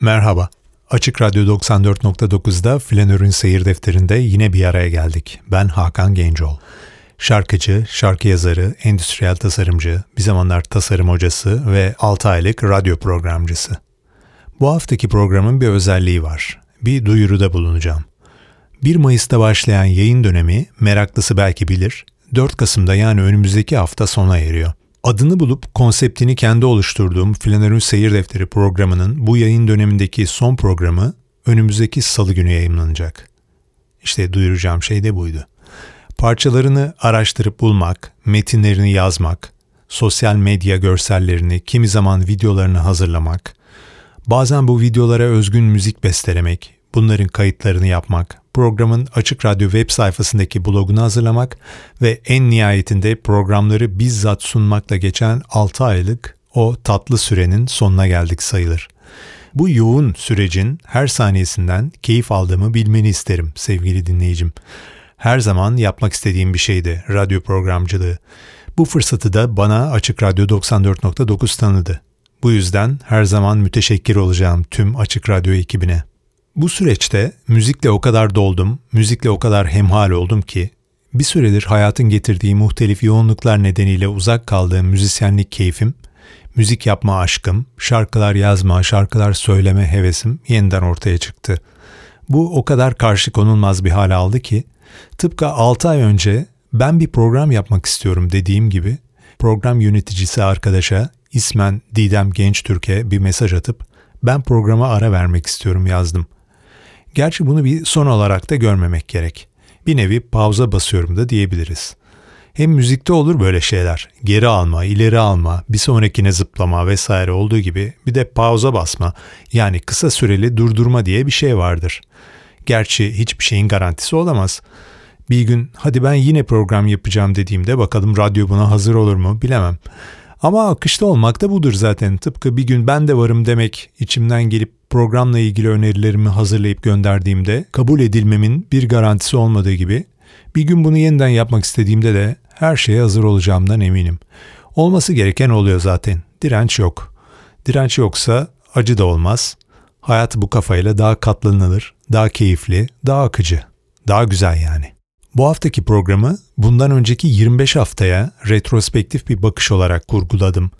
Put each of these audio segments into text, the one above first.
Merhaba. Açık Radyo 94.9'da Flanör'ün Seyir Defteri'nde yine bir araya geldik. Ben Hakan Gencol. Şarkıcı, şarkı yazarı, endüstriyel tasarımcı, bir zamanlar tasarım hocası ve 6 aylık radyo programcısı. Bu haftaki programın bir özelliği var. Bir duyuruda bulunacağım. 1 Mayıs'ta başlayan yayın dönemi meraklısı belki bilir, 4 Kasım'da yani önümüzdeki hafta sona eriyor. Adını bulup konseptini kendi oluşturduğum Flanör'ün Seyir Defteri programının bu yayın dönemindeki son programı önümüzdeki salı günü yayınlanacak. İşte duyuracağım şey de buydu. Parçalarını araştırıp bulmak, metinlerini yazmak, sosyal medya görsellerini, kimi zaman videolarını hazırlamak, bazen bu videolara özgün müzik bestelemek, bunların kayıtlarını yapmak, programın Açık Radyo web sayfasındaki blogunu hazırlamak ve en nihayetinde programları bizzat sunmakla geçen 6 aylık o tatlı sürenin sonuna geldik sayılır. Bu yoğun sürecin her saniyesinden keyif aldığımı bilmeni isterim sevgili dinleyicim. Her zaman yapmak istediğim bir şeydi radyo programcılığı. Bu fırsatı da bana Açık Radyo 94.9 tanıdı. Bu yüzden her zaman müteşekkir olacağım tüm Açık Radyo ekibine. Bu süreçte müzikle o kadar doldum, müzikle o kadar hemhal oldum ki bir süredir hayatın getirdiği muhtelif yoğunluklar nedeniyle uzak kaldığım müzisyenlik keyfim, müzik yapma aşkım, şarkılar yazma, şarkılar söyleme hevesim yeniden ortaya çıktı. Bu o kadar karşı konulmaz bir hal aldı ki tıpkı 6 ay önce ben bir program yapmak istiyorum dediğim gibi program yöneticisi arkadaşa ismen Didem Genç Türkiye bir mesaj atıp ben programa ara vermek istiyorum yazdım. Gerçi bunu bir son olarak da görmemek gerek. Bir nevi pauza basıyorum da diyebiliriz. Hem müzikte olur böyle şeyler. Geri alma, ileri alma, bir sonrakine zıplama vesaire olduğu gibi bir de pauza basma yani kısa süreli durdurma diye bir şey vardır. Gerçi hiçbir şeyin garantisi olamaz. Bir gün hadi ben yine program yapacağım dediğimde bakalım radyo buna hazır olur mu bilemem. Ama akışta olmak da budur zaten. Tıpkı bir gün ben de varım demek içimden gelip programla ilgili önerilerimi hazırlayıp gönderdiğimde kabul edilmemin bir garantisi olmadığı gibi bir gün bunu yeniden yapmak istediğimde de her şeye hazır olacağımdan eminim. Olması gereken oluyor zaten. Direnç yok. Direnç yoksa acı da olmaz. Hayat bu kafayla daha katlanılır, daha keyifli, daha akıcı, daha güzel yani. Bu haftaki programı bundan önceki 25 haftaya retrospektif bir bakış olarak kurguladım.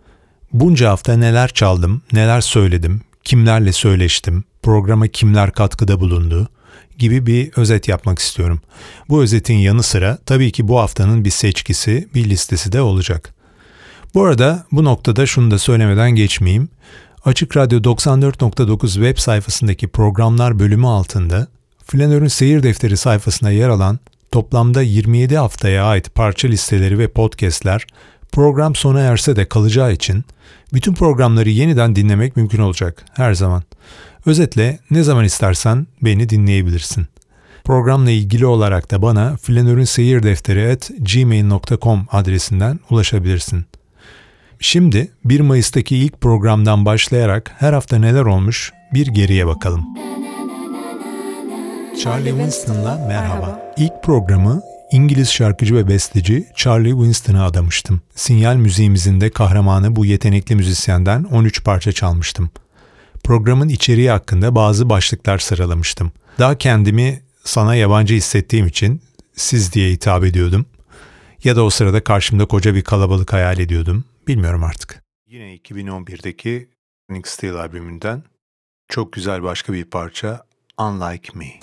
Bunca hafta neler çaldım, neler söyledim, kimlerle söyleştim, programa kimler katkıda bulundu gibi bir özet yapmak istiyorum. Bu özetin yanı sıra tabii ki bu haftanın bir seçkisi, bir listesi de olacak. Bu arada bu noktada şunu da söylemeden geçmeyeyim. Açık Radyo 94.9 web sayfasındaki programlar bölümü altında Flanör'ün seyir defteri sayfasında yer alan toplamda 27 haftaya ait parça listeleri ve podcastler program sona erse de kalacağı için bütün programları yeniden dinlemek mümkün olacak her zaman. Özetle ne zaman istersen beni dinleyebilirsin. Programla ilgili olarak da bana flanörün seyir defteri at gmail.com adresinden ulaşabilirsin. Şimdi 1 Mayıs'taki ilk programdan başlayarak her hafta neler olmuş bir geriye bakalım. Charlie Winston'la merhaba. İlk programı İngiliz şarkıcı ve besteci Charlie Winston'a adamıştım. Sinyal müziğimizin de kahramanı bu yetenekli müzisyenden 13 parça çalmıştım. Programın içeriği hakkında bazı başlıklar sıralamıştım. Daha kendimi sana yabancı hissettiğim için siz diye hitap ediyordum. Ya da o sırada karşımda koca bir kalabalık hayal ediyordum. Bilmiyorum artık. Yine 2011'deki Nick Steele albümünden çok güzel başka bir parça Unlike Me.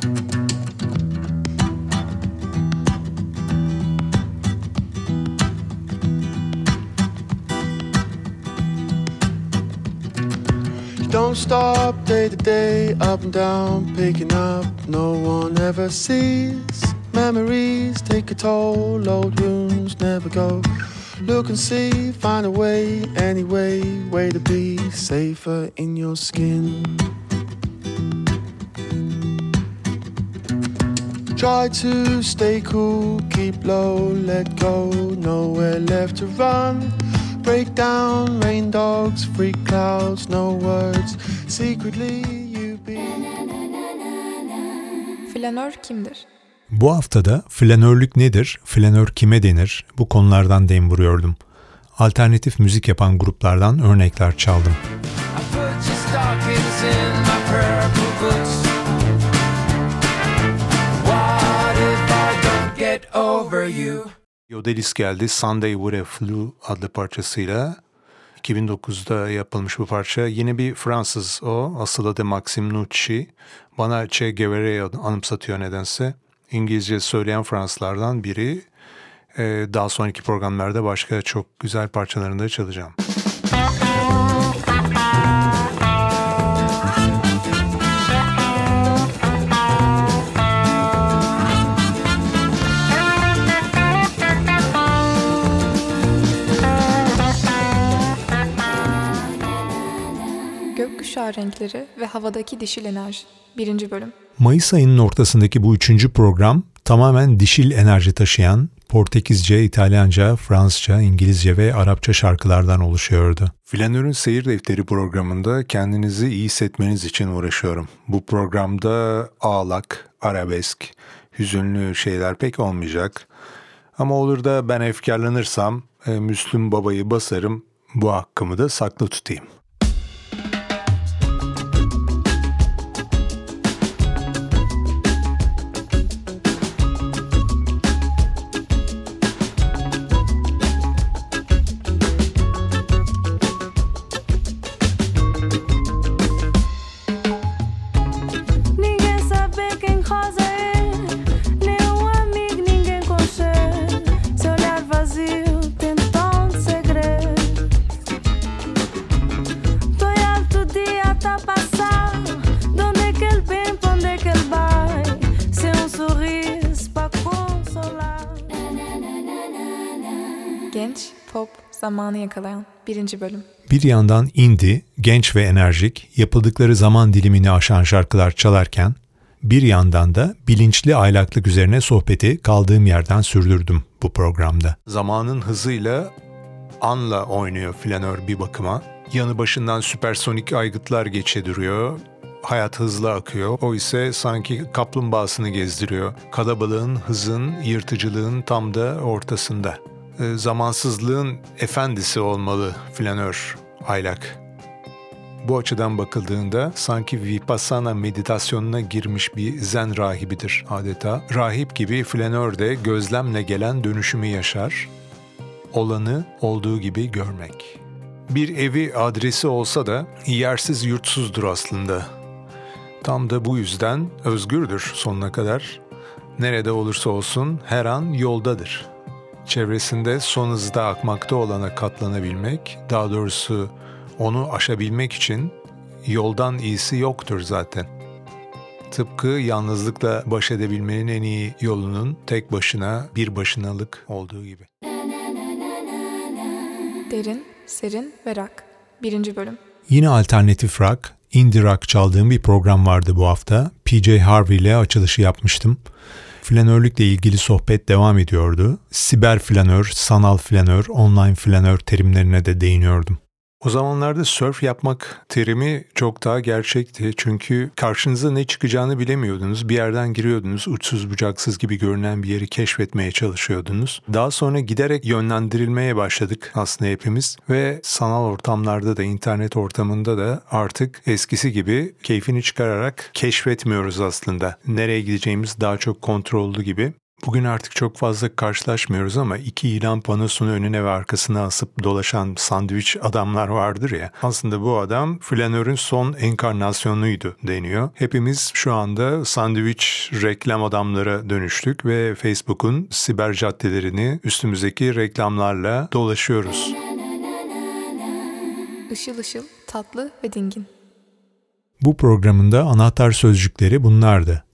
Don't stop day to day, up and down, picking up. No one ever sees. Memories take a toll, old wounds never go. Look and see, find a way, anyway, way to be safer in your skin. Try to stay cool, keep low, let go, nowhere left to run. break rain dogs, freak clouds, no words. Secretly you be. Flanör kimdir? Bu haftada flanörlük nedir, flanör kime denir bu konulardan dem vuruyordum. Alternatif müzik yapan gruplardan örnekler çaldım. over you Yodelis geldi Sunday With a Flu adlı parçasıyla. 2009'da yapılmış bu parça. Yine bir Fransız o. Asıl adı Maxim Nucci. Bana Che Guevara'yı anımsatıyor nedense. İngilizce söyleyen Fransızlardan biri. Ee, daha sonraki programlarda başka çok güzel parçalarında çalacağım. Renkleri ve havadaki dişil enerji. Birinci bölüm. Mayıs ayının ortasındaki bu üçüncü program tamamen dişil enerji taşıyan Portekizce, İtalyanca, Fransızca, İngilizce ve Arapça şarkılardan oluşuyordu. Flanör'ün Seyir Defteri programında kendinizi iyi hissetmeniz için uğraşıyorum. Bu programda ağlak, arabesk, hüzünlü şeyler pek olmayacak. Ama olur da ben efkarlanırsam e, Müslüm Baba'yı basarım, bu hakkımı da saklı tutayım. Zamanı yakalayan birinci bölüm. Bir yandan indie, genç ve enerjik, yapıldıkları zaman dilimini aşan şarkılar çalarken, bir yandan da bilinçli aylaklık üzerine sohbeti kaldığım yerden sürdürdüm bu programda. Zamanın hızıyla anla oynuyor flanör bir bakıma. Yanı başından süpersonik aygıtlar geçediriyor. Hayat hızlı akıyor. O ise sanki kaplumbağasını gezdiriyor. Kalabalığın, hızın, yırtıcılığın tam da ortasında. E, zamansızlığın efendisi olmalı flanör aylak. Bu açıdan bakıldığında sanki vipassana meditasyonuna girmiş bir zen rahibidir adeta. Rahip gibi flanör de gözlemle gelen dönüşümü yaşar. Olanı olduğu gibi görmek. Bir evi adresi olsa da yersiz yurtsuzdur aslında. Tam da bu yüzden özgürdür sonuna kadar. Nerede olursa olsun her an yoldadır.'' Çevresinde son hızda akmakta olana katlanabilmek, daha doğrusu onu aşabilmek için yoldan iyisi yoktur zaten. Tıpkı yalnızlıkla baş edebilmenin en iyi yolunun tek başına bir başınalık olduğu gibi. Derin, serin ve rock. Birinci bölüm. Yine alternatif rock, indie rock çaldığım bir program vardı bu hafta. PJ Harvey ile açılışı yapmıştım flanörlükle ilgili sohbet devam ediyordu. Siber flanör, sanal flanör, online flanör terimlerine de değiniyordum. O zamanlarda surf yapmak terimi çok daha gerçekti. Çünkü karşınıza ne çıkacağını bilemiyordunuz. Bir yerden giriyordunuz, uçsuz bucaksız gibi görünen bir yeri keşfetmeye çalışıyordunuz. Daha sonra giderek yönlendirilmeye başladık aslında hepimiz. Ve sanal ortamlarda da, internet ortamında da artık eskisi gibi keyfini çıkararak keşfetmiyoruz aslında. Nereye gideceğimiz daha çok kontrollü gibi. Bugün artık çok fazla karşılaşmıyoruz ama iki ilan panosunu önüne ve arkasına asıp dolaşan sandviç adamlar vardır ya. Aslında bu adam flanörün son enkarnasyonuydu deniyor. Hepimiz şu anda sandviç reklam adamlara dönüştük ve Facebook'un siber caddelerini üstümüzdeki reklamlarla dolaşıyoruz. Işıl ışıl, tatlı ve dingin. Bu programında anahtar sözcükleri bunlardı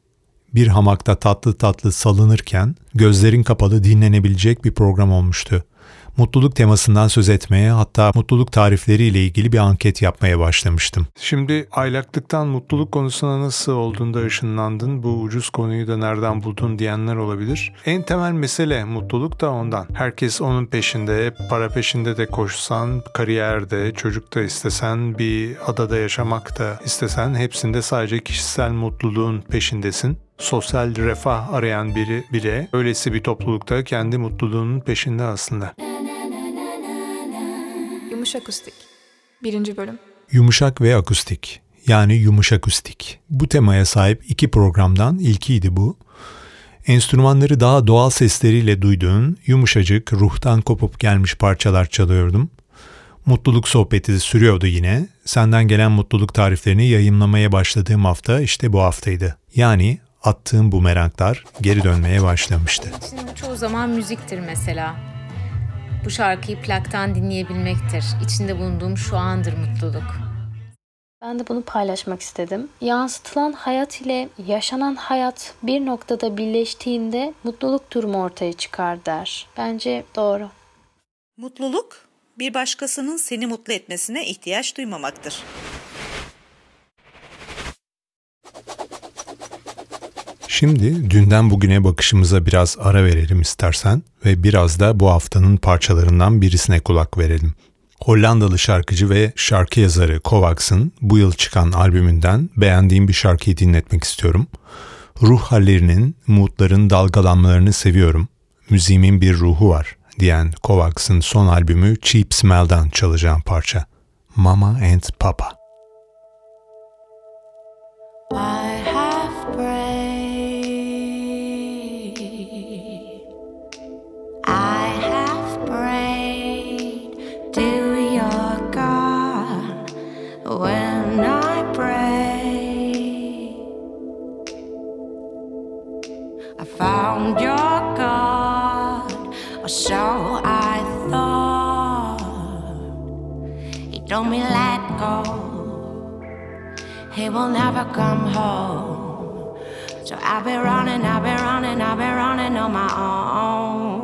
bir hamakta tatlı tatlı salınırken gözlerin kapalı dinlenebilecek bir program olmuştu mutluluk temasından söz etmeye hatta mutluluk tarifleriyle ilgili bir anket yapmaya başlamıştım. Şimdi aylaklıktan mutluluk konusuna nasıl olduğunda ışınlandın, bu ucuz konuyu da nereden buldun diyenler olabilir. En temel mesele mutluluk da ondan. Herkes onun peşinde, para peşinde de koşsan, kariyerde, çocuk da istesen, bir adada yaşamak da istesen hepsinde sadece kişisel mutluluğun peşindesin sosyal refah arayan biri bile öylesi bir toplulukta kendi mutluluğunun peşinde aslında. Yumuşak Akustik 1. Bölüm Yumuşak ve Akustik yani Yumuşak Akustik. Bu temaya sahip iki programdan ilkiydi bu. Enstrümanları daha doğal sesleriyle duyduğun, yumuşacık, ruhtan kopup gelmiş parçalar çalıyordum. Mutluluk sohbeti sürüyordu yine. Senden gelen mutluluk tariflerini yayınlamaya başladığım hafta işte bu haftaydı. Yani attığım bumeranglar geri dönmeye başlamıştı. Şimdi çoğu zaman müziktir mesela. Bu şarkıyı plaktan dinleyebilmektir. İçinde bulunduğum şu andır mutluluk. Ben de bunu paylaşmak istedim. Yansıtılan hayat ile yaşanan hayat bir noktada birleştiğinde mutluluk durumu ortaya çıkar der. Bence doğru. Mutluluk bir başkasının seni mutlu etmesine ihtiyaç duymamaktır. Şimdi dünden bugüne bakışımıza biraz ara verelim istersen ve biraz da bu haftanın parçalarından birisine kulak verelim. Hollandalı şarkıcı ve şarkı yazarı Kovacs'ın bu yıl çıkan albümünden beğendiğim bir şarkıyı dinletmek istiyorum. Ruh hallerinin, moodların dalgalanmalarını seviyorum. Müziğimin bir ruhu var diyen Kovacs'ın son albümü Cheap Smell'dan çalacağım parça. Mama and Papa. Why? never come home. So I've been running, I've been running, I've been running on my own.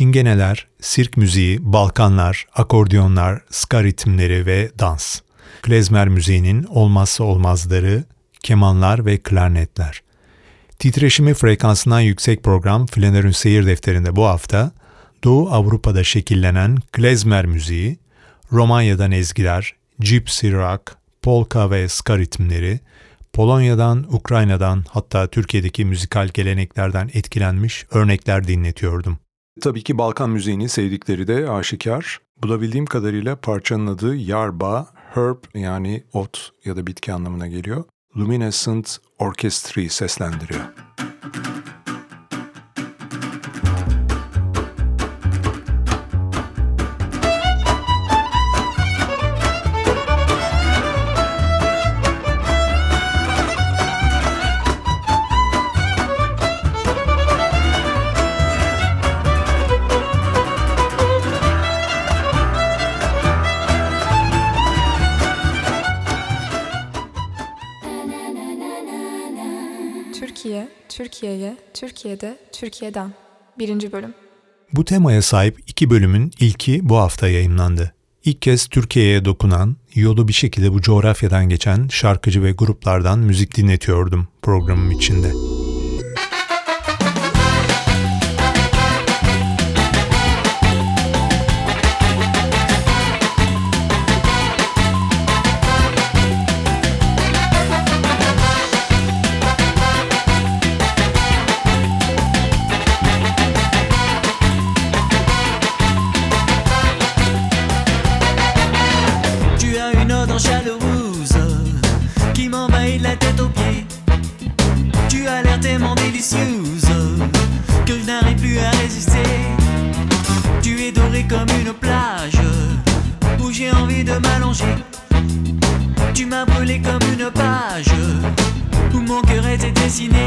Çingeneler, sirk müziği, balkanlar, akordiyonlar, ska ritimleri ve dans. Klezmer müziğinin olmazsa olmazları, kemanlar ve klarnetler. Titreşimi frekansından yüksek program Flanör'ün seyir defterinde bu hafta Doğu Avrupa'da şekillenen klezmer müziği, Romanya'dan ezgiler, gypsy rock, polka ve ska ritimleri, Polonya'dan, Ukrayna'dan hatta Türkiye'deki müzikal geleneklerden etkilenmiş örnekler dinletiyordum. Tabii ki Balkan müziğini sevdikleri de aşikar. Bulabildiğim kadarıyla parçanın adı Yarba, herb yani ot ya da bitki anlamına geliyor. Luminescent Orchestry seslendiriyor. Türkiye, Türkiye'ye, Türkiye'de, Türkiye'den. Birinci bölüm. Bu temaya sahip iki bölümün ilki bu hafta yayınlandı. İlk kez Türkiye'ye dokunan, yolu bir şekilde bu coğrafyadan geçen şarkıcı ve gruplardan müzik dinletiyordum programım içinde. Dessiné.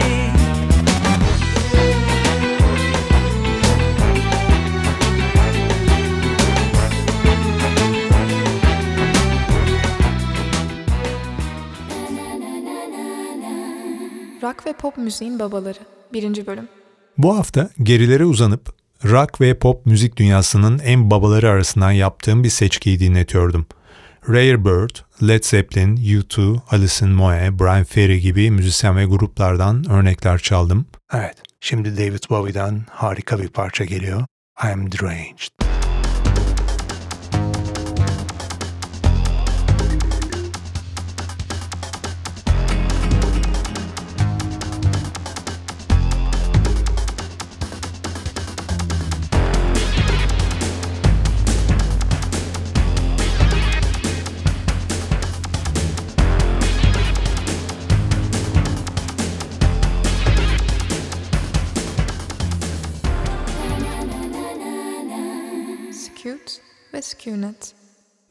Rock ve pop müziğin babaları. Birinci bölüm. Bu hafta gerilere uzanıp rock ve pop müzik dünyasının en babaları arasından yaptığım bir seçkiyi dinletiyordum. Rare Bird, Led Zeppelin, U2, Alison Moe, Brian Ferry gibi müzisyen ve gruplardan örnekler çaldım. Evet, şimdi David Bowie'den harika bir parça geliyor. I'm Deranged.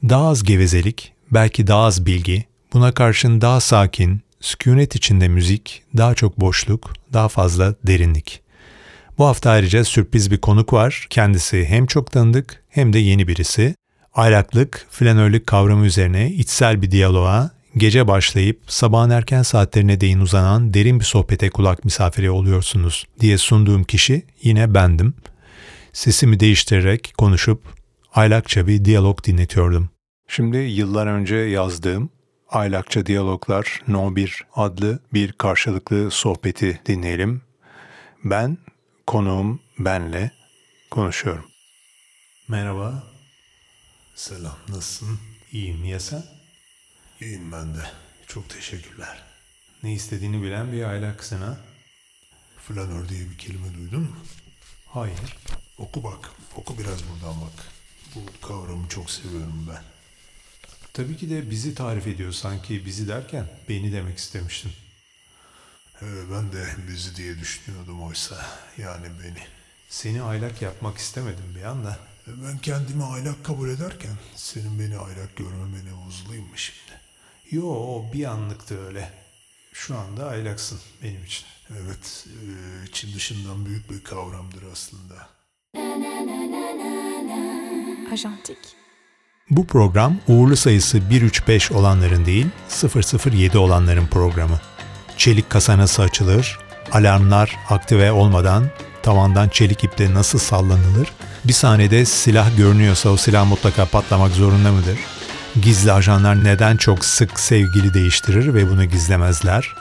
Daha az gevezelik, belki daha az bilgi, buna karşın daha sakin, sükunet içinde müzik, daha çok boşluk, daha fazla derinlik. Bu hafta ayrıca sürpriz bir konuk var. Kendisi hem çok tanıdık hem de yeni birisi. Aylaklık, flanörlük kavramı üzerine içsel bir diyaloğa, gece başlayıp sabahın erken saatlerine değin uzanan derin bir sohbete kulak misafiri oluyorsunuz diye sunduğum kişi yine bendim. Sesimi değiştirerek konuşup aylakça bir diyalog dinletiyordum. Şimdi yıllar önce yazdığım Aylakça Diyaloglar No 1 adlı bir karşılıklı sohbeti dinleyelim. Ben, konuğum benle konuşuyorum. Merhaba. Selam, nasılsın? İyiyim ya sen? İyiyim ben de. Çok teşekkürler. Ne istediğini bilen bir aylaksın ha? Flanör diye bir kelime duydun mu? Hayır. Oku bak, oku biraz buradan bak. Bu kavramı çok seviyorum ben. Tabii ki de bizi tarif ediyor sanki bizi derken beni demek istemiştim. Ee, ben de bizi diye düşünüyordum oysa. Yani beni. Seni aylak yapmak istemedim bir anda. Ee, Ben kendimi aylak kabul ederken senin beni aylak görmemene uzlayayım mı şimdi? Yo o bir anlıktı öyle. Şu anda aylaksın benim için. Evet, e, için dışından büyük bir kavramdır aslında. Ajantik. Bu program uğurlu sayısı 135 olanların değil 007 olanların programı. Çelik kasa nasıl açılır, alarmlar aktive olmadan tavandan çelik iple nasıl sallanılır? Bir sahnede silah görünüyorsa o silah mutlaka patlamak zorunda mıdır? Gizli ajanlar neden çok sık sevgili değiştirir ve bunu gizlemezler?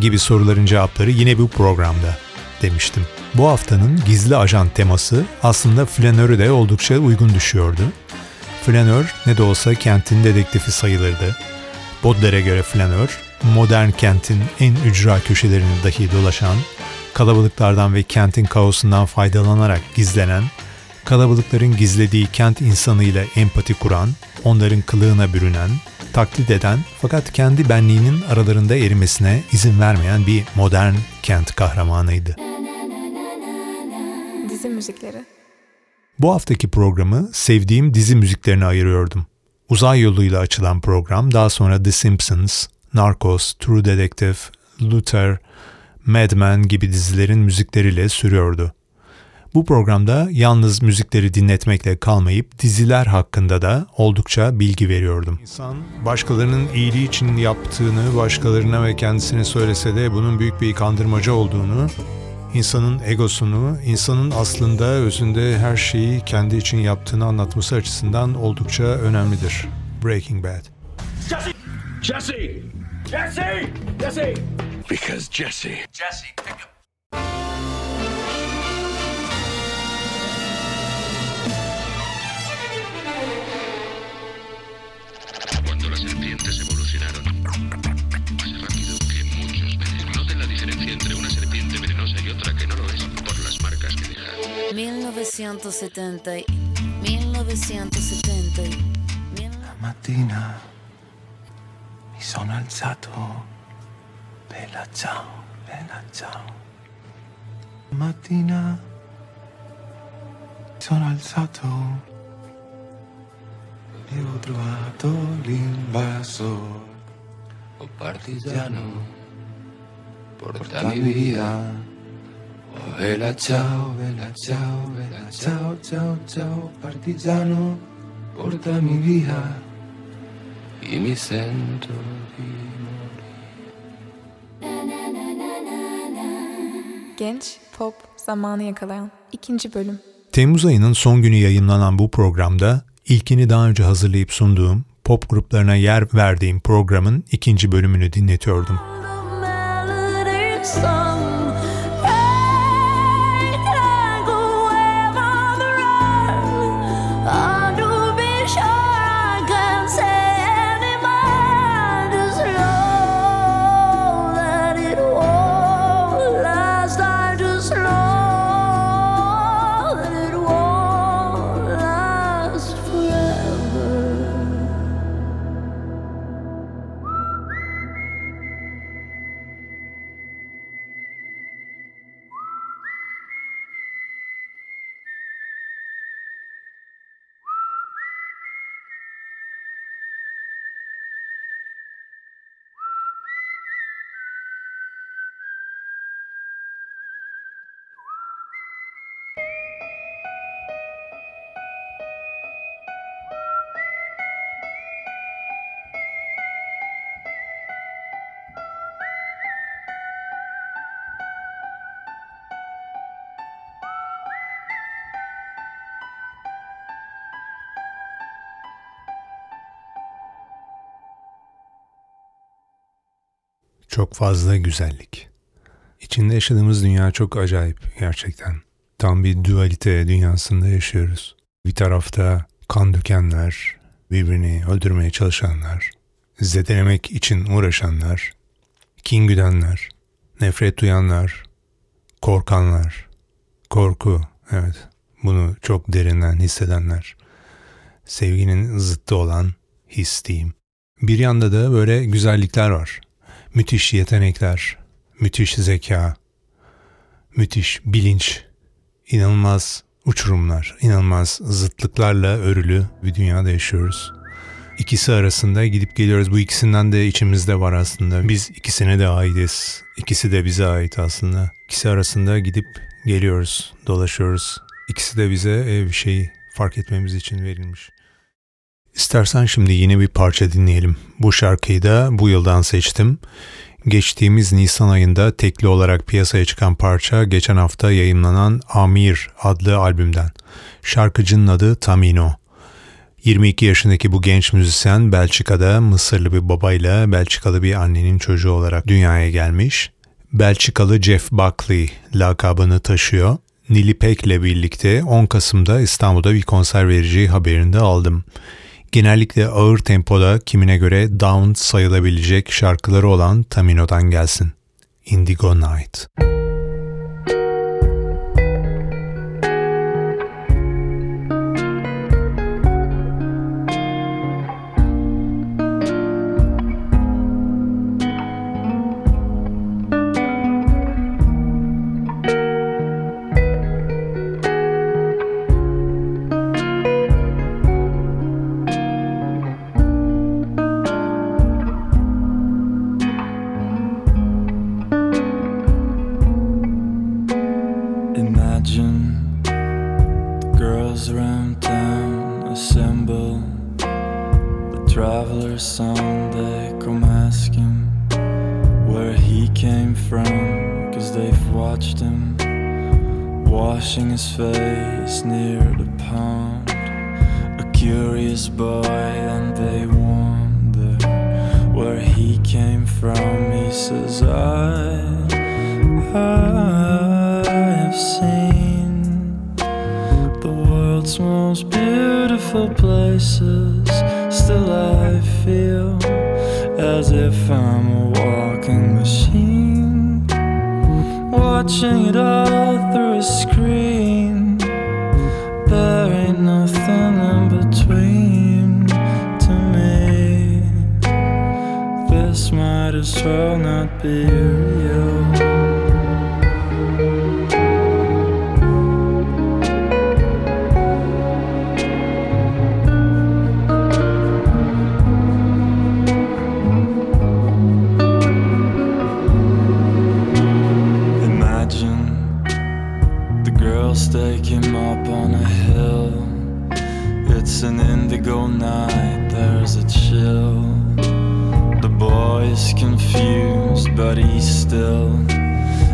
Gibi soruların cevapları yine bu programda demiştim. Bu haftanın gizli ajan teması aslında flanörü de oldukça uygun düşüyordu. Flanör ne de olsa kentin dedektifi sayılırdı. Baudelaire'e göre flanör, modern kentin en ücra köşelerini dahi dolaşan, kalabalıklardan ve kentin kaosundan faydalanarak gizlenen, kalabalıkların gizlediği kent insanıyla empati kuran, onların kılığına bürünen, taklit eden fakat kendi benliğinin aralarında erimesine izin vermeyen bir modern kent kahramanıydı. Dizi müzikleri. Bu haftaki programı sevdiğim dizi müziklerine ayırıyordum. Uzay yoluyla açılan program daha sonra The Simpsons, Narcos, True Detective, Luther, Mad Men gibi dizilerin müzikleriyle sürüyordu. Bu programda yalnız müzikleri dinletmekle kalmayıp diziler hakkında da oldukça bilgi veriyordum. İnsan başkalarının iyiliği için yaptığını başkalarına ve kendisine söylese de bunun büyük bir kandırmaca olduğunu, insanın egosunu, insanın aslında özünde her şeyi kendi için yaptığını anlatması açısından oldukça önemlidir. Breaking Bad. Jesse! Jesse! Jesse! Jesse! Because Jesse. Jesse, pick up. Cuando las serpientes evolucionaron otra que no lo es por las marcas que deja. 1970. y- 1970. y- La mattina mi sono alzato. Bella ciao, bella ciao. La mattina mi sono alzato e ho trovato l'invasor. Oh partigiano, porta mi via. Oh bella ciao, bella ciao, bella ciao, ciao, ciao, partigiano, portami via. E mi sento di Genç, pop, zamanı yakalayan. İkinci bölüm. Temmuz ayının son günü yayınlanan bu programda ilkini daha önce hazırlayıp sunduğum pop gruplarına yer verdiğim programın ikinci bölümünü dinletiyordum. melody Çok fazla güzellik. İçinde yaşadığımız dünya çok acayip gerçekten. Tam bir dualite dünyasında yaşıyoruz. Bir tarafta kan dökenler, birbirini öldürmeye çalışanlar, zedelemek için uğraşanlar, kin güdenler, nefret duyanlar, korkanlar, korku, evet bunu çok derinden hissedenler, sevginin zıttı olan his diyeyim. Bir yanda da böyle güzellikler var. Müthiş yetenekler, müthiş zeka, müthiş bilinç, inanılmaz uçurumlar, inanılmaz zıtlıklarla örülü bir dünyada yaşıyoruz. İkisi arasında gidip geliyoruz. Bu ikisinden de içimizde var aslında. Biz ikisine de aitiz. İkisi de bize ait aslında. İkisi arasında gidip geliyoruz, dolaşıyoruz. İkisi de bize bir şey fark etmemiz için verilmiş. İstersen şimdi yeni bir parça dinleyelim. Bu şarkıyı da bu yıldan seçtim. Geçtiğimiz Nisan ayında tekli olarak piyasaya çıkan parça geçen hafta yayınlanan Amir adlı albümden. Şarkıcının adı Tamino. 22 yaşındaki bu genç müzisyen Belçika'da Mısırlı bir babayla Belçikalı bir annenin çocuğu olarak dünyaya gelmiş. Belçikalı Jeff Buckley lakabını taşıyor. Nilipek ile birlikte 10 Kasım'da İstanbul'da bir konser vereceği haberini de aldım. Genellikle ağır tempoda kimine göre down sayılabilecek şarkıları olan Tamino'dan gelsin. Indigo Night. stake him up on a hill. It's an indigo night, there's a chill. The boy is confused, but he's still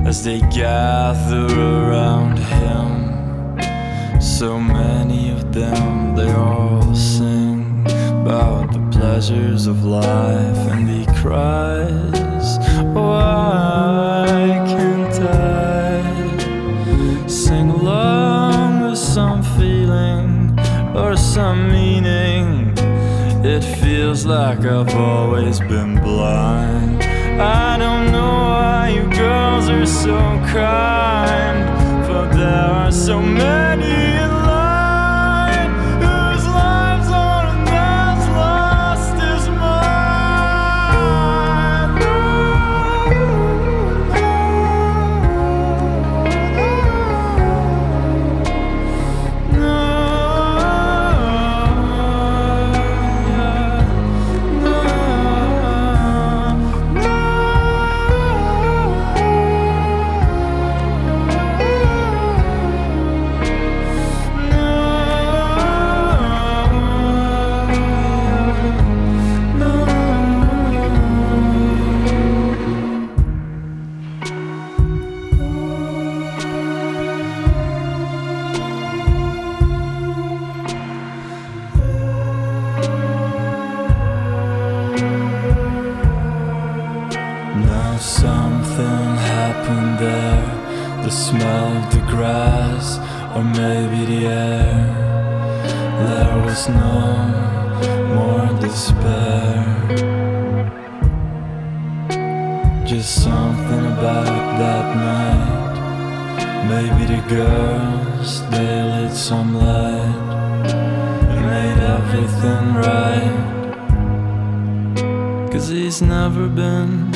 as they gather around him. So many of them, they all sing about the pleasures of life, and he cries, Why? Some meaning? It feels like I've always been blind. I don't know why you girls are so kind, but there are so many. or maybe the air. There was no more despair. Just something about that night. Maybe the girls, they lit some light and made everything right. Cause he's never been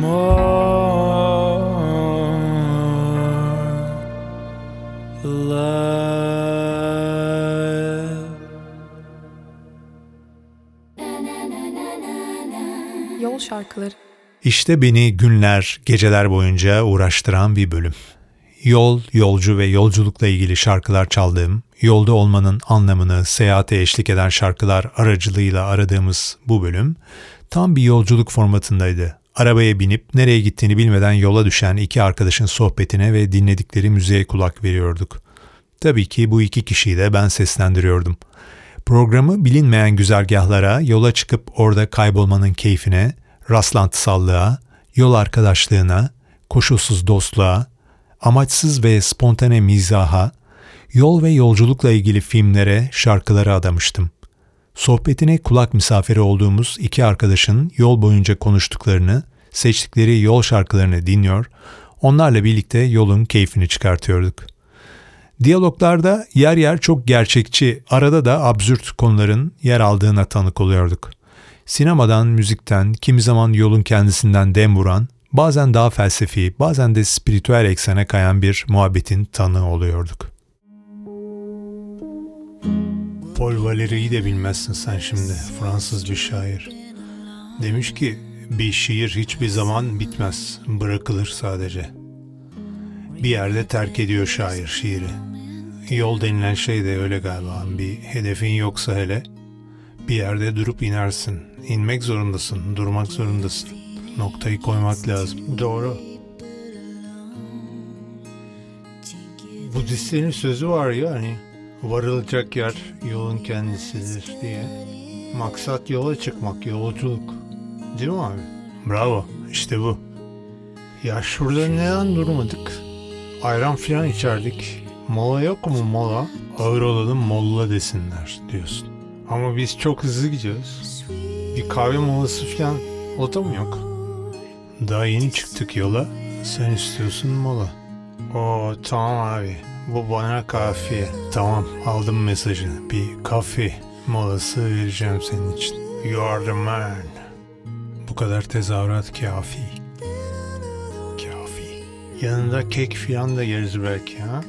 more. İşte beni günler, geceler boyunca uğraştıran bir bölüm. Yol, yolcu ve yolculukla ilgili şarkılar çaldığım, yolda olmanın anlamını seyahate eşlik eden şarkılar aracılığıyla aradığımız bu bölüm, Tam bir yolculuk formatındaydı. Arabaya binip nereye gittiğini bilmeden yola düşen iki arkadaşın sohbetine ve dinledikleri müziğe kulak veriyorduk. Tabii ki bu iki kişiyi de ben seslendiriyordum. Programı bilinmeyen güzergahlara, yola çıkıp orada kaybolmanın keyfine, rastlantısallığa, yol arkadaşlığına, koşulsuz dostluğa, amaçsız ve spontane mizaha, yol ve yolculukla ilgili filmlere, şarkılara adamıştım. Sohbetine kulak misafiri olduğumuz iki arkadaşın yol boyunca konuştuklarını, seçtikleri yol şarkılarını dinliyor, onlarla birlikte yolun keyfini çıkartıyorduk. Diyaloglarda yer yer çok gerçekçi, arada da absürt konuların yer aldığına tanık oluyorduk. Sinemadan, müzikten, kimi zaman yolun kendisinden dem vuran, bazen daha felsefi, bazen de spiritüel eksene kayan bir muhabbetin tanığı oluyorduk. Paul Valéry'yi de bilmezsin sen şimdi, Fransız bir şair. Demiş ki, bir şiir hiçbir zaman bitmez, bırakılır sadece. Bir yerde terk ediyor şair şiiri. Yol denilen şey de öyle galiba. Bir hedefin yoksa hele, bir yerde durup inersin. İnmek zorundasın, durmak zorundasın. Noktayı koymak lazım. Doğru. Budistlerin sözü var ya hani varılacak yer yolun kendisidir diye. Maksat yola çıkmak, yolculuk. Değil mi abi? Bravo, işte bu. Ya şurada neden durmadık? Ayran filan içerdik. Mola yok mu mola? Ağır olalım molla desinler diyorsun. Ama biz çok hızlı gidiyoruz. Bir kahve molası filan o da mı yok? Daha yeni çıktık yola. Sen istiyorsun mola. Oo tamam abi. Bu bana kafiye. Tamam aldım mesajını. Bir kafe molası vereceğim senin için. You are the man. Bu kadar tezahürat kafi. Kafi. Yanında kek filan da yeriz belki ha?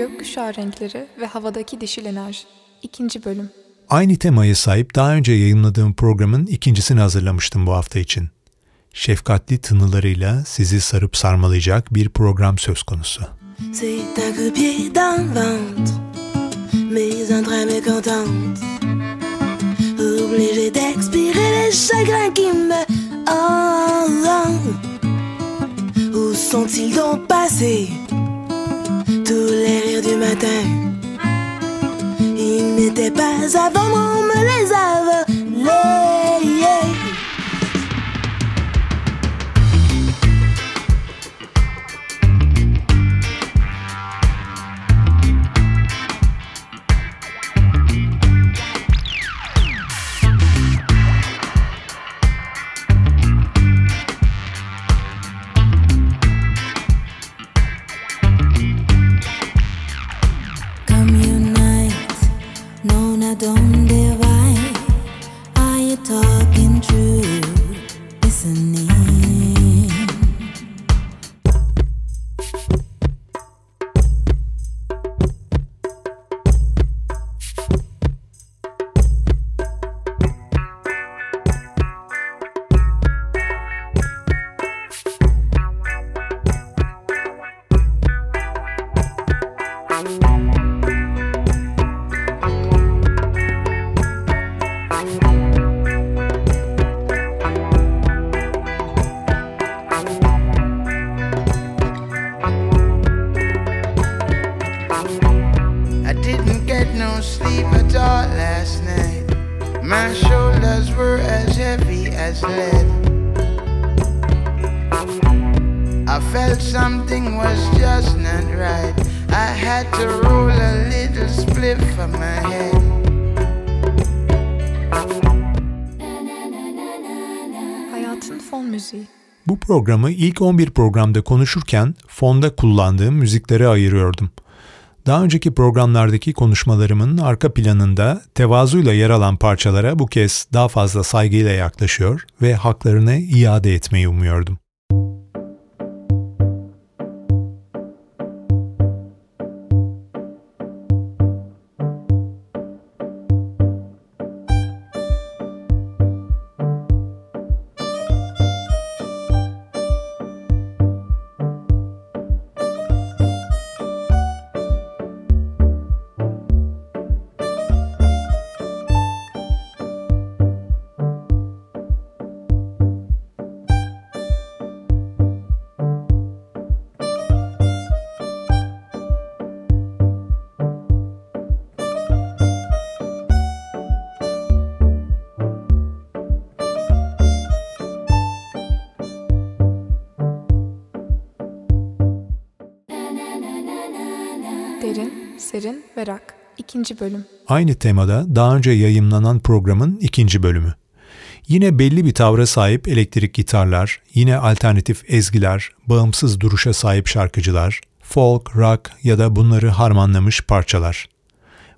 Gökkuşağı renkleri ve havadaki dişil enerji. İkinci bölüm. Aynı temaya sahip daha önce yayınladığım programın ikincisini hazırlamıştım bu hafta için. Şefkatli tınılarıyla sizi sarıp sarmalayacak bir program söz konusu. Obligé d'expirer les chagrins qui me hantent. Où sont-ils donc passés, tous les rires du matin? Ils n'étaient pas avant moi, on me les a programı ilk 11 programda konuşurken fonda kullandığım müziklere ayırıyordum. Daha önceki programlardaki konuşmalarımın arka planında tevazuyla yer alan parçalara bu kez daha fazla saygıyla yaklaşıyor ve haklarını iade etmeyi umuyordum. Serin ve rock. İkinci bölüm. Aynı temada daha önce yayımlanan programın ikinci bölümü. Yine belli bir tavra sahip elektrik gitarlar, yine alternatif ezgiler, bağımsız duruşa sahip şarkıcılar, folk, rock ya da bunları harmanlamış parçalar.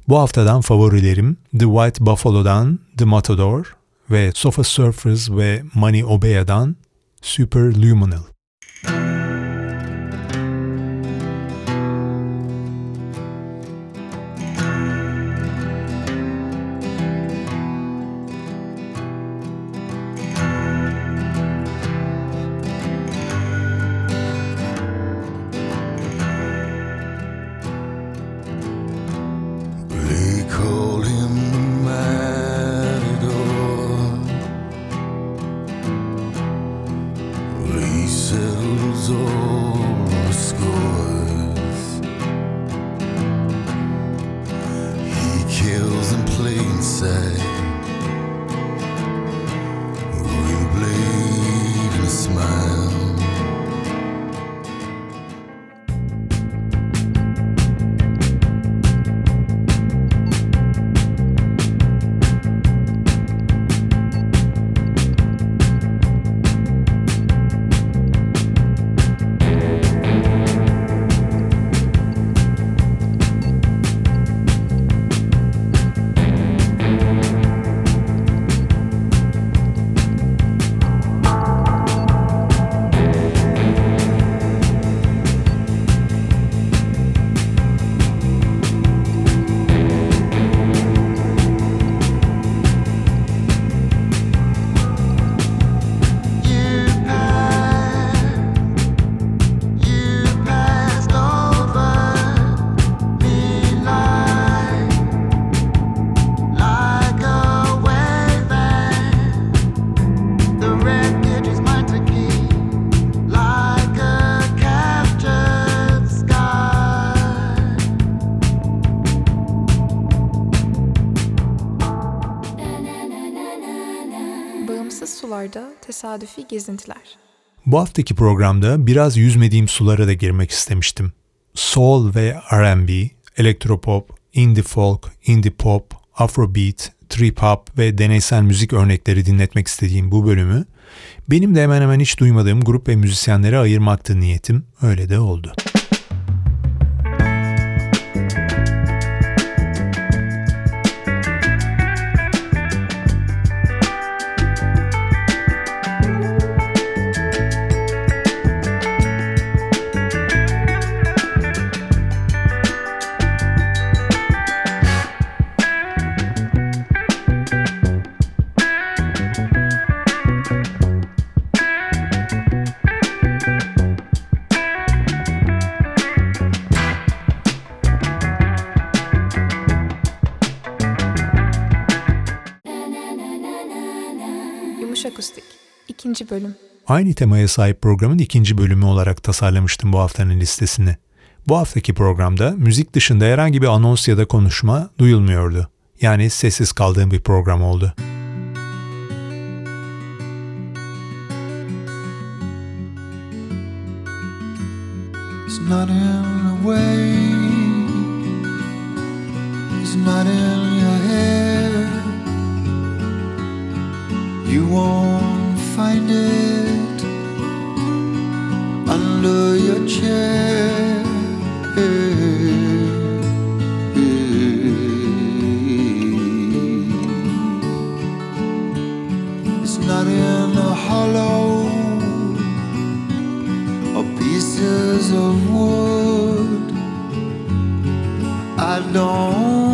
Bu haftadan favorilerim The White Buffalo'dan The Matador ve Sofa Surfers ve Money Obea'dan Superluminal. They say tesadüfi gezintiler. Bu haftaki programda biraz yüzmediğim sulara da girmek istemiştim. Soul ve R&B, elektropop, indie folk, indie pop, afrobeat, trip hop ve deneysel müzik örnekleri dinletmek istediğim bu bölümü benim de hemen hemen hiç duymadığım grup ve müzisyenlere ayırmaktı niyetim. Öyle de oldu. Bölüm. Aynı temaya sahip programın ikinci bölümü olarak tasarlamıştım bu haftanın listesini. Bu haftaki programda müzik dışında herhangi bir anons ya da konuşma duyulmuyordu. Yani sessiz kaldığım bir program oldu. It's not in the way, it's not in your head. You won't find it under your chair. It's not in a hollow or pieces of wood. I don't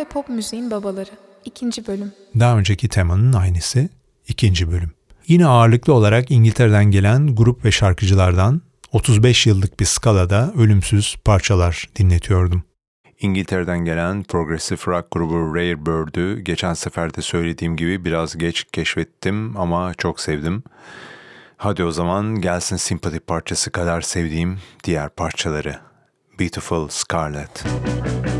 ve pop müziğin babaları. 2. bölüm. Daha önceki temanın aynısı 2. bölüm. Yine ağırlıklı olarak İngiltere'den gelen grup ve şarkıcılardan 35 yıllık bir skalada ölümsüz parçalar dinletiyordum. İngiltere'den gelen progresif rock grubu Rare Bird'ü geçen sefer de söylediğim gibi biraz geç keşfettim ama çok sevdim. Hadi o zaman gelsin simpati parçası kadar sevdiğim diğer parçaları. Beautiful Scarlet. Müzik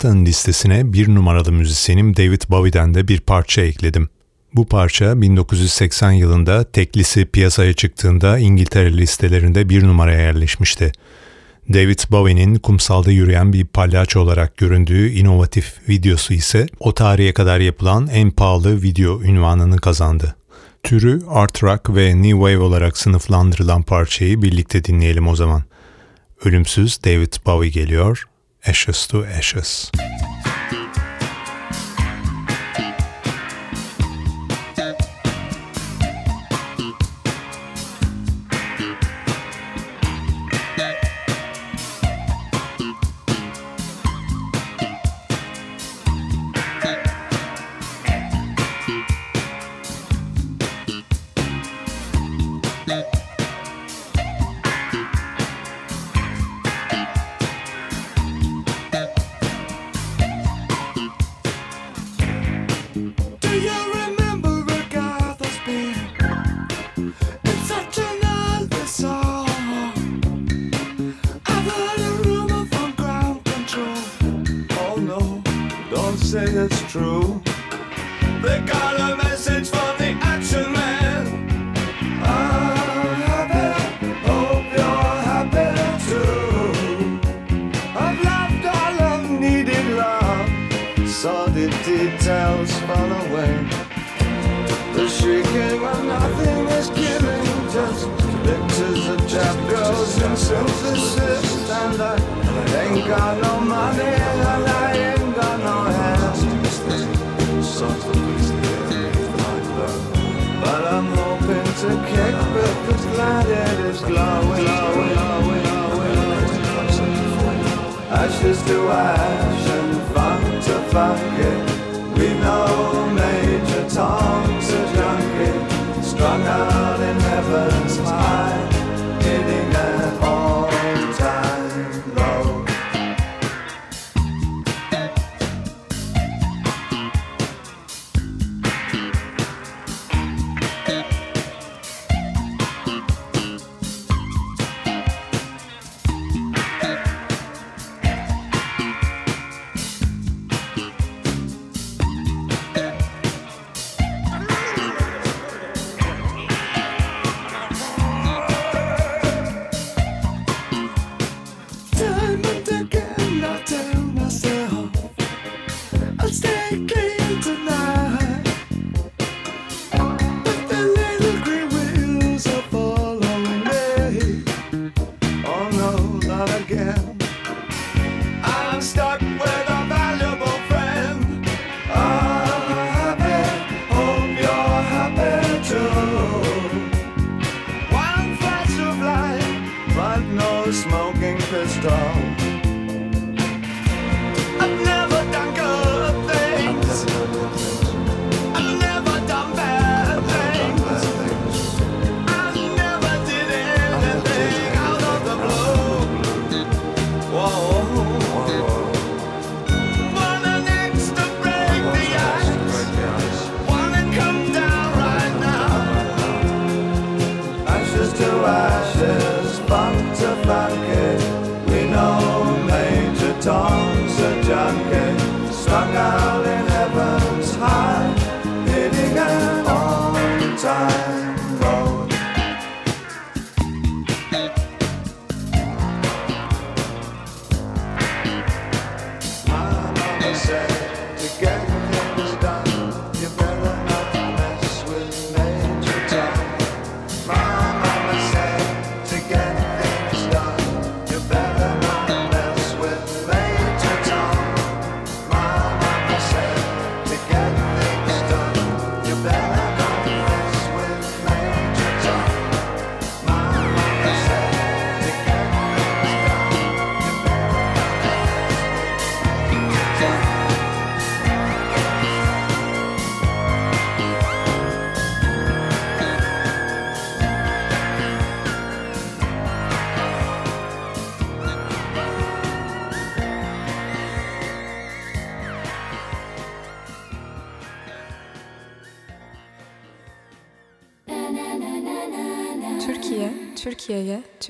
Haftanın listesine bir numaralı müzisyenim David Bowie'den de bir parça ekledim. Bu parça 1980 yılında teklisi piyasaya çıktığında İngiltere listelerinde bir numaraya yerleşmişti. David Bowie'nin kumsalda yürüyen bir palyaço olarak göründüğü inovatif videosu ise o tarihe kadar yapılan en pahalı video ünvanını kazandı. Türü art rock ve new wave olarak sınıflandırılan parçayı birlikte dinleyelim o zaman. Ölümsüz David Bowie geliyor ashes to ashes.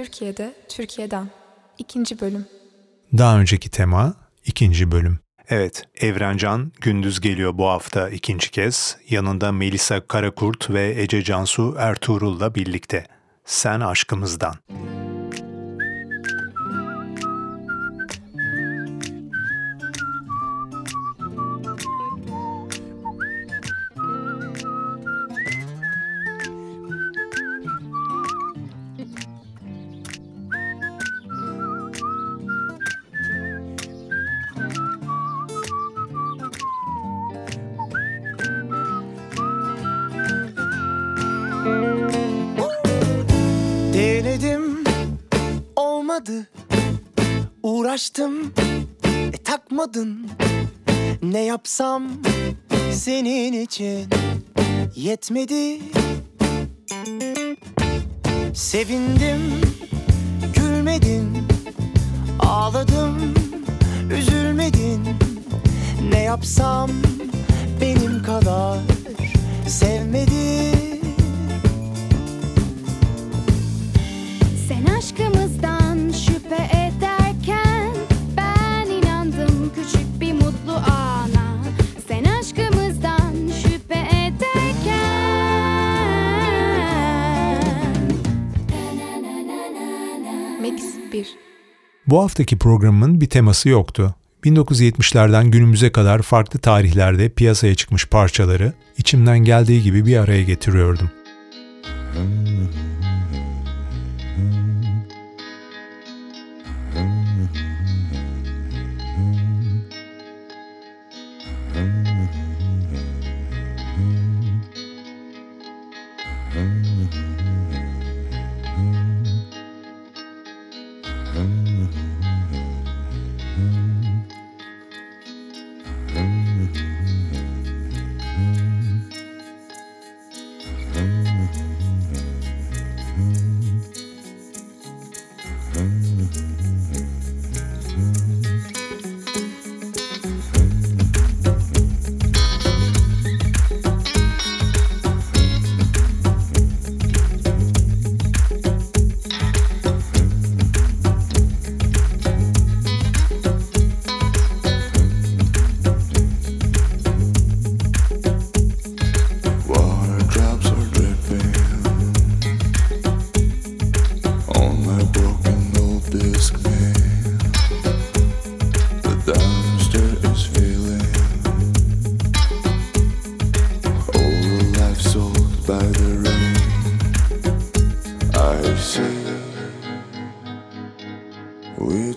Türkiye'de, Türkiye'den. İkinci bölüm. Daha önceki tema ikinci bölüm. Evet, Evrencan gündüz geliyor bu hafta ikinci kez. Yanında Melisa Karakurt ve Ece Cansu Ertuğrul'la birlikte. Sen aşkımızdan. Denedim yapsam senin için yetmedi. Sevindim gülmedin Ağladım üzülmedin. Ne yapsam benim kadar Bu haftaki programın bir teması yoktu. 1970'lerden günümüze kadar farklı tarihlerde piyasaya çıkmış parçaları içimden geldiği gibi bir araya getiriyordum. Water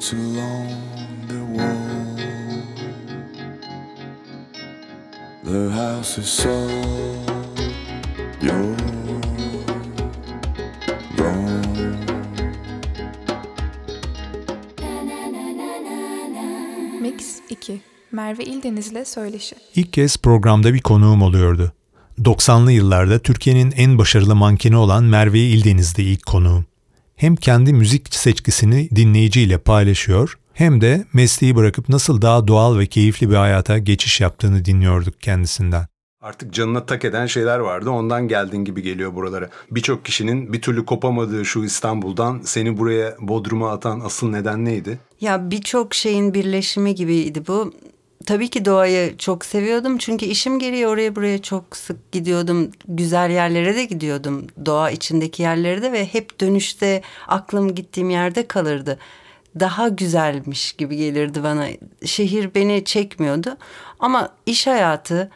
it's along the wall. The house is gone. Mix 2. Merve İldeniz'le söyleşi. İlk kez programda bir konuğum oluyordu. 90'lı yıllarda Türkiye'nin en başarılı mankeni olan Merve İldeniz'di ilk konuğum. Hem kendi müzik seçkisini dinleyiciyle paylaşıyor hem de mesleği bırakıp nasıl daha doğal ve keyifli bir hayata geçiş yaptığını dinliyorduk kendisinden. Artık canına tak eden şeyler vardı. Ondan geldin gibi geliyor buralara. Birçok kişinin bir türlü kopamadığı şu İstanbul'dan seni buraya Bodrum'a atan asıl neden neydi? Ya birçok şeyin birleşimi gibiydi bu. Tabii ki doğayı çok seviyordum çünkü işim gereği oraya buraya çok sık gidiyordum. Güzel yerlere de gidiyordum. Doğa içindeki yerlere de ve hep dönüşte aklım gittiğim yerde kalırdı. daha güzelmiş gibi gelirdi bana. Şehir beni çekmiyordu ama iş hayatı,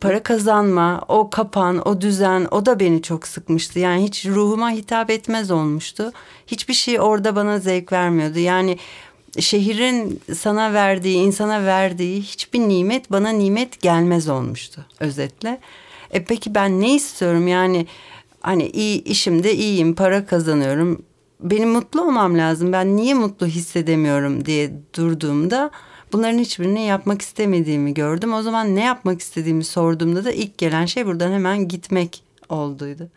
para kazanma, o kapan, o düzen o da beni çok sıkmıştı. Yani hiç ruhuma hitap etmez olmuştu. Hiçbir şey orada bana zevk vermiyordu. Yani şehrin sana verdiği, insana verdiği hiçbir nimet bana nimet gelmez olmuştu özetle. E peki ben ne istiyorum yani hani iyi işimde iyiyim, para kazanıyorum. Benim mutlu olmam lazım. Ben niye mutlu hissedemiyorum diye durduğumda bunların hiçbirini yapmak istemediğimi gördüm. O zaman ne yapmak istediğimi sorduğumda da ilk gelen şey buradan hemen gitmek olduydu.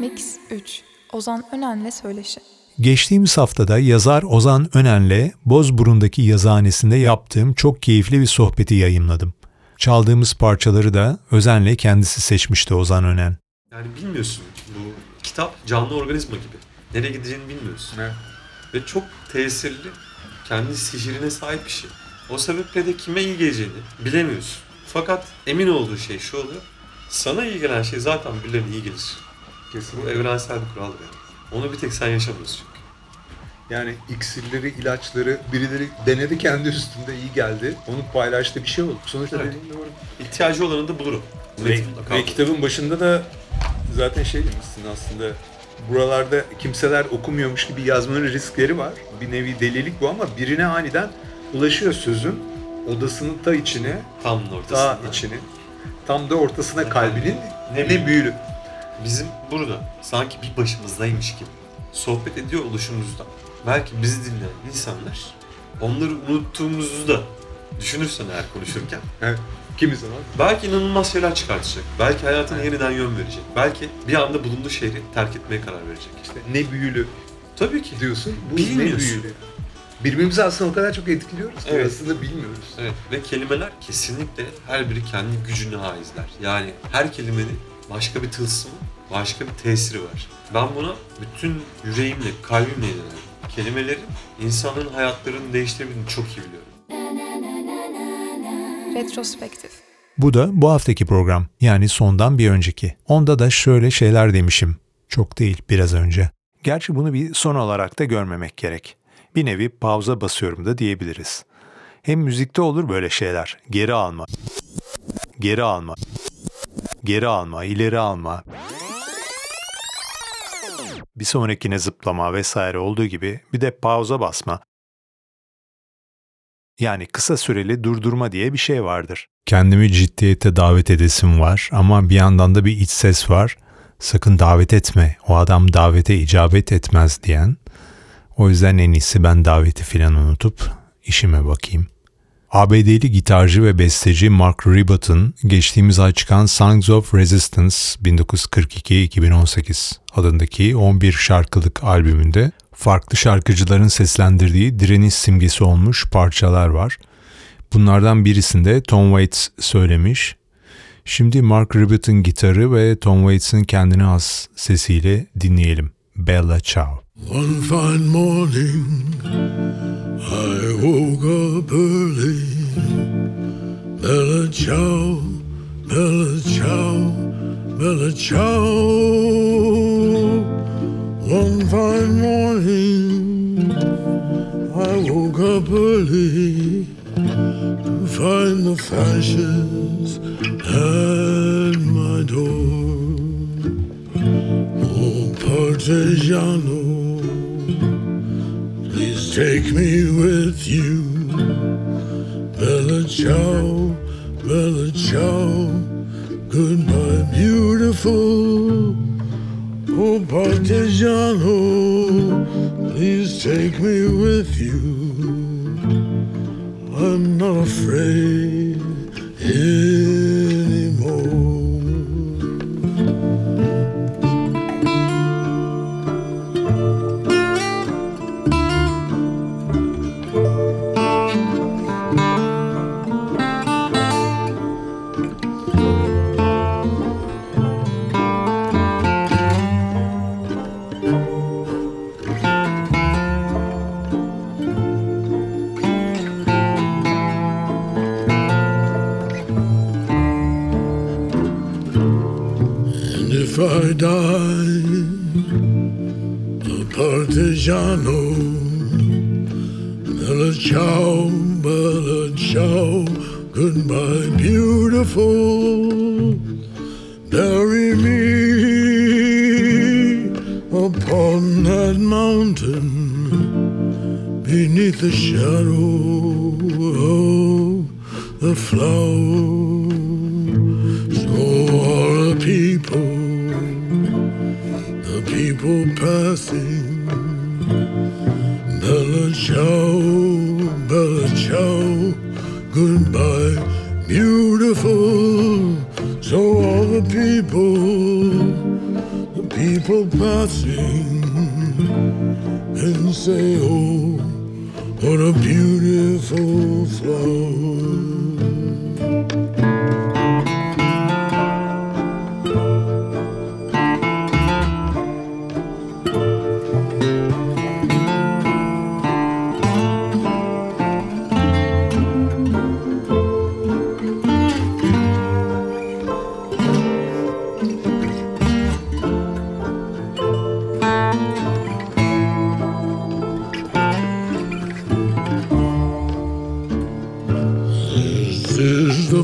Mix 3 Ozan Önen'le söyleşi. Geçtiğimiz haftada yazar Ozan Önen'le Bozburun'daki yazıhanesinde yaptığım çok keyifli bir sohbeti yayınladım. Çaldığımız parçaları da özenle kendisi seçmişti Ozan Önen. Yani bilmiyorsun bu kitap canlı organizma gibi. Nereye gideceğini bilmiyorsun. Ve çok tesirli, kendi sihirine sahip bir şey. O sebeple de kime iyi geleceğini bilemiyorsun. Fakat emin olduğu şey şu oluyor. Sana iyi gelen şey zaten birilerine iyi gelir. Bu evrensel bir kuraldır yani. Onu bir tek sen yaşamıyorsun çünkü. Yani iksirleri, ilaçları birileri denedi kendi üstünde iyi geldi. Onu paylaştı bir şey oldu. Sonuçta Evet. dediğin doğru. İhtiyacı olanı da bulurum. Ve, ve kitabın başında da zaten şey demişsin aslında buralarda kimseler okumuyormuş gibi yazmanın riskleri var. Bir nevi delilik bu ama birine aniden ulaşıyor sözün odasının ta içine, Tam ta ortasında. içine, tam da ortasına kalbinin Ne ne büyülü. Bizim burada sanki bir başımızdaymış gibi sohbet ediyor oluşumuzda. Belki bizi dinleyen insanlar onları unuttuğumuzu da düşünürsen eğer konuşurken. Evet. Kimi zaman? Belki inanılmaz şeyler çıkartacak. Belki hayatına yeniden yön verecek. Belki bir anda bulunduğu şehri terk etmeye karar verecek. İşte ne büyülü Tabii ki. diyorsun. Bu Bilmiyorsun. ne büyülü. Birbirimizi aslında o kadar çok etkiliyoruz ki Evet. aslında bilmiyoruz. Evet ve kelimeler kesinlikle her biri kendi gücünü haizler. Yani her kelimenin başka bir tılsımı, başka bir tesiri var. Ben buna bütün yüreğimle, kalbimle inanıyorum. Kelimelerin insanların hayatlarını değiştirebildiğini çok iyi biliyorum. Retrospektif. Bu da bu haftaki program yani sondan bir önceki. Onda da şöyle şeyler demişim. Çok değil biraz önce. Gerçi bunu bir son olarak da görmemek gerek. Bir nevi pauza basıyorum da diyebiliriz. Hem müzikte olur böyle şeyler. Geri alma. Geri alma. Geri alma, ileri alma. Bir sonrakine zıplama vesaire olduğu gibi bir de pauza basma. Yani kısa süreli durdurma diye bir şey vardır. Kendimi ciddiyete davet edesim var ama bir yandan da bir iç ses var. Sakın davet etme, o adam davete icabet etmez diyen. O yüzden en iyisi ben daveti filan unutup işime bakayım. ABD'li gitarcı ve besteci Mark Ribot'un geçtiğimiz ay çıkan Songs of Resistance 1942-2018 adındaki 11 şarkılık albümünde farklı şarkıcıların seslendirdiği direniş simgesi olmuş parçalar var. Bunlardan birisinde Tom Waits söylemiş. Şimdi Mark Ribot'un gitarı ve Tom Waits'in kendine has sesiyle dinleyelim. Bella Ciao. One fine morning, I woke up early. Bella ciao, bella ciao, bella ciao. One fine morning, I woke up early to find the fashions at my door. Partigiano, please take me with you. Bella ciao, bella ciao, goodbye, beautiful. Oh, Partigiano, please take me with you. I'm not afraid anymore.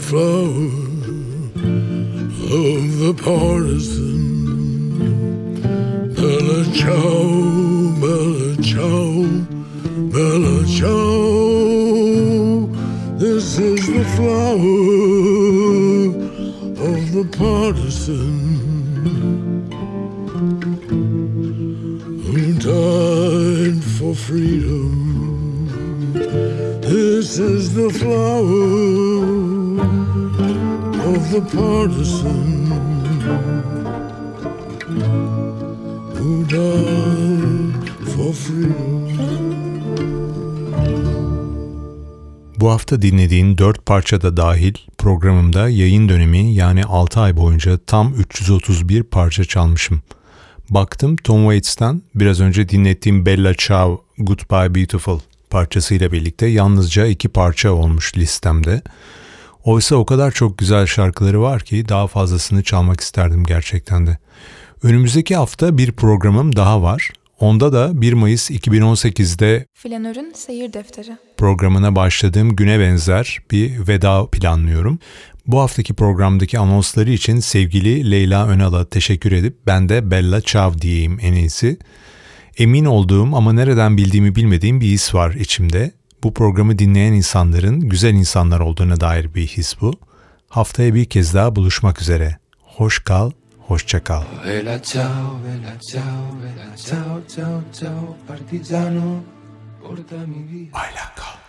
Flower of the partisan. For freedom. Bu hafta dinlediğin 4 parça da dahil programımda yayın dönemi yani 6 ay boyunca tam 331 parça çalmışım. Baktım Tom Waits'ten biraz önce dinlettiğim Bella Ciao, Goodbye Beautiful parçasıyla birlikte yalnızca iki parça olmuş listemde. Oysa o kadar çok güzel şarkıları var ki daha fazlasını çalmak isterdim gerçekten de. Önümüzdeki hafta bir programım daha var. Onda da 1 Mayıs 2018'de Flanör'ün Seyir Defteri. programına başladığım güne benzer bir veda planlıyorum. Bu haftaki programdaki anonsları için sevgili Leyla Önal'a teşekkür edip ben de Bella Ciao diyeyim en iyisi. Emin olduğum ama nereden bildiğimi bilmediğim bir his var içimde. Bu programı dinleyen insanların güzel insanlar olduğuna dair bir his bu. Haftaya bir kez daha buluşmak üzere. Hoş kal, hoşça kal. Bella ciao, bella ciao, bella ciao, ciao, ciao, partigiano, portami via. Ayla kal.